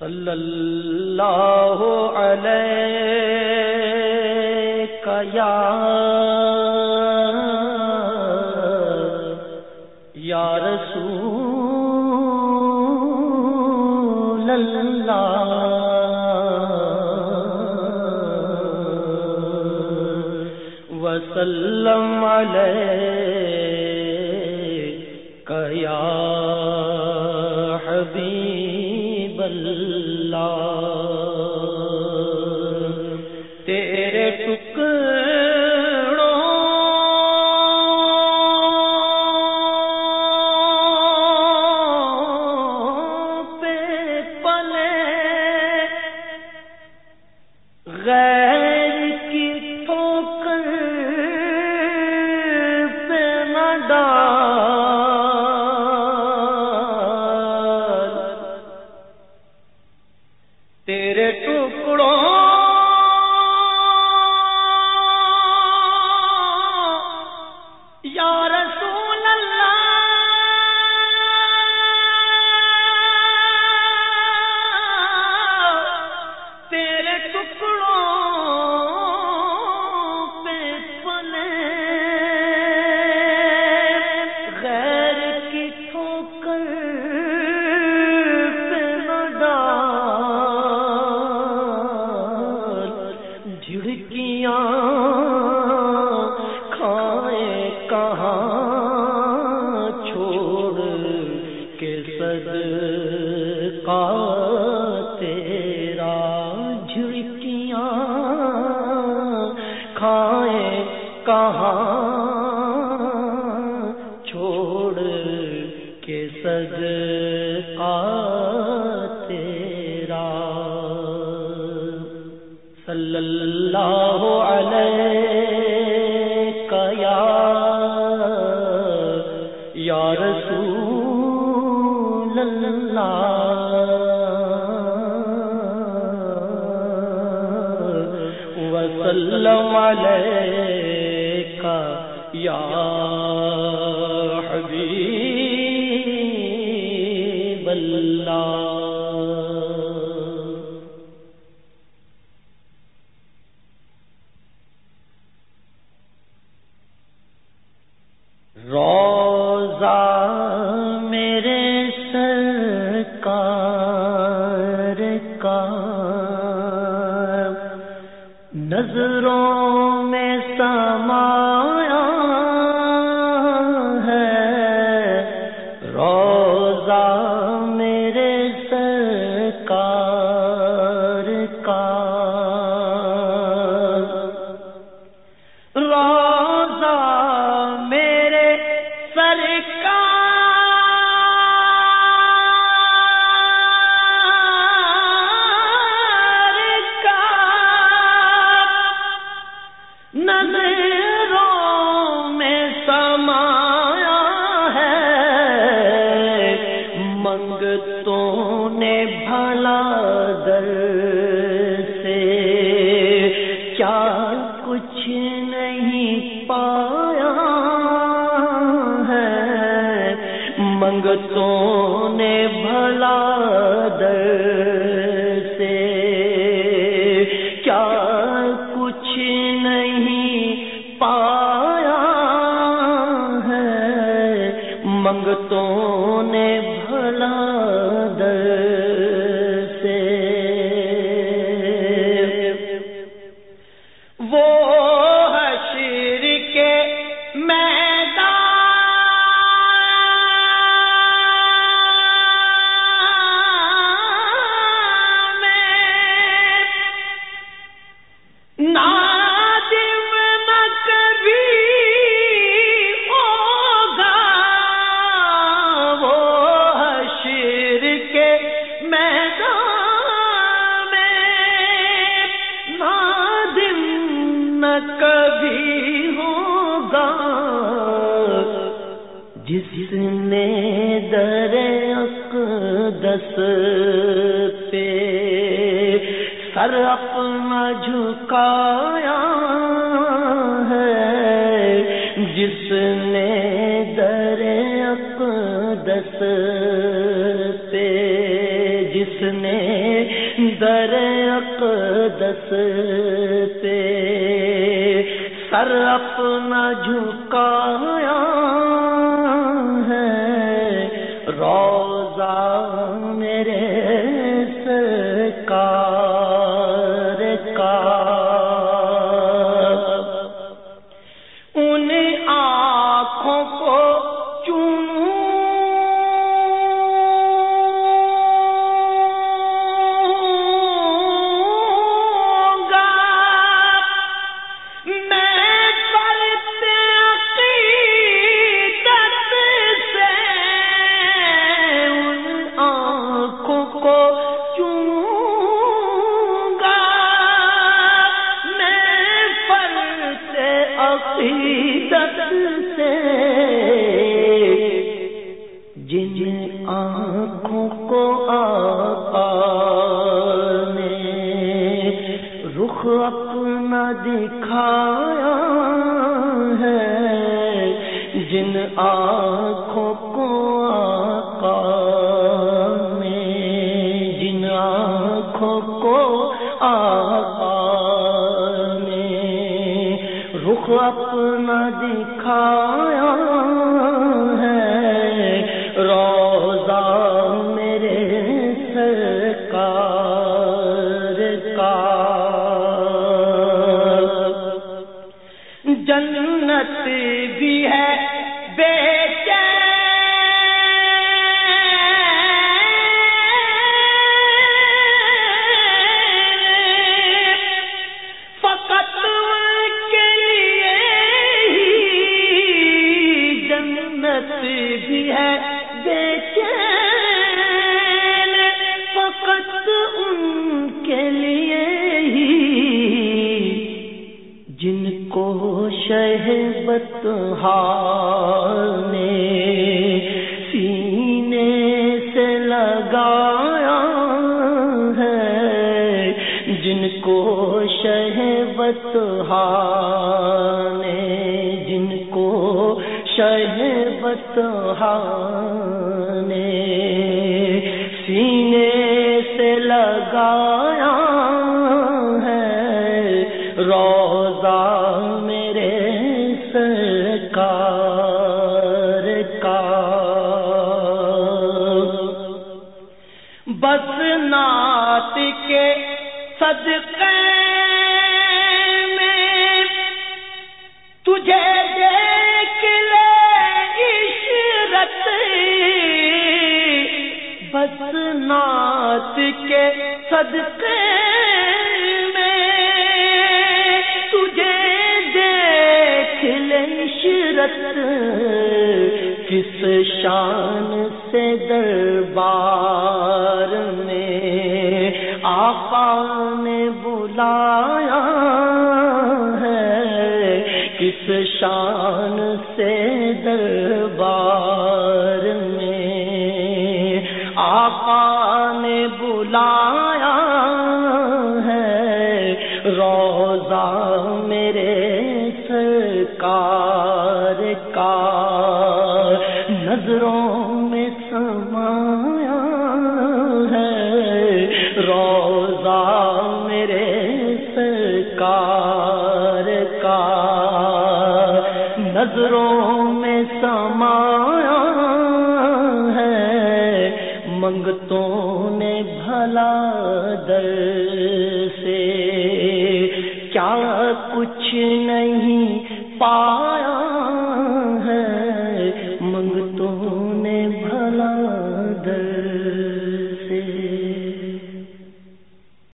صلی اللہ علیہ یا یا رسول اللہ وسلم علیہ یا کے کا تیرا جھڑکیاں کھائے کہاں چھوڑ کے سد کا تیرا صلی اللہ وسلم علیہ یا حبیب اللہ۔ رو بھلا در سے کیا تو جس نے در اقدس پہ سر اپنا جھکایا ہے، جس نے در اقدس پہ، جس نے در اقدس پہ سر اپنا جھکایا روزہ دکھایا ہے، جن آنکھوں کو آقا نے جن آنکھوں کو آقا نے رخ اپنا دکھایا نے سینے سے لگایا ہے جن کو شہبت نے جن کو شہبت نے سینے سے لگایا ہے روزہ صدقے میں تجھے دیکھ لشرت کس شان سے دربار میں آقا نے بلایا ہے کس شان سے دربار نظروں میں سمایا ہے منگتوں نے بھلا در سے۔ کیا کچھ نہیں پایا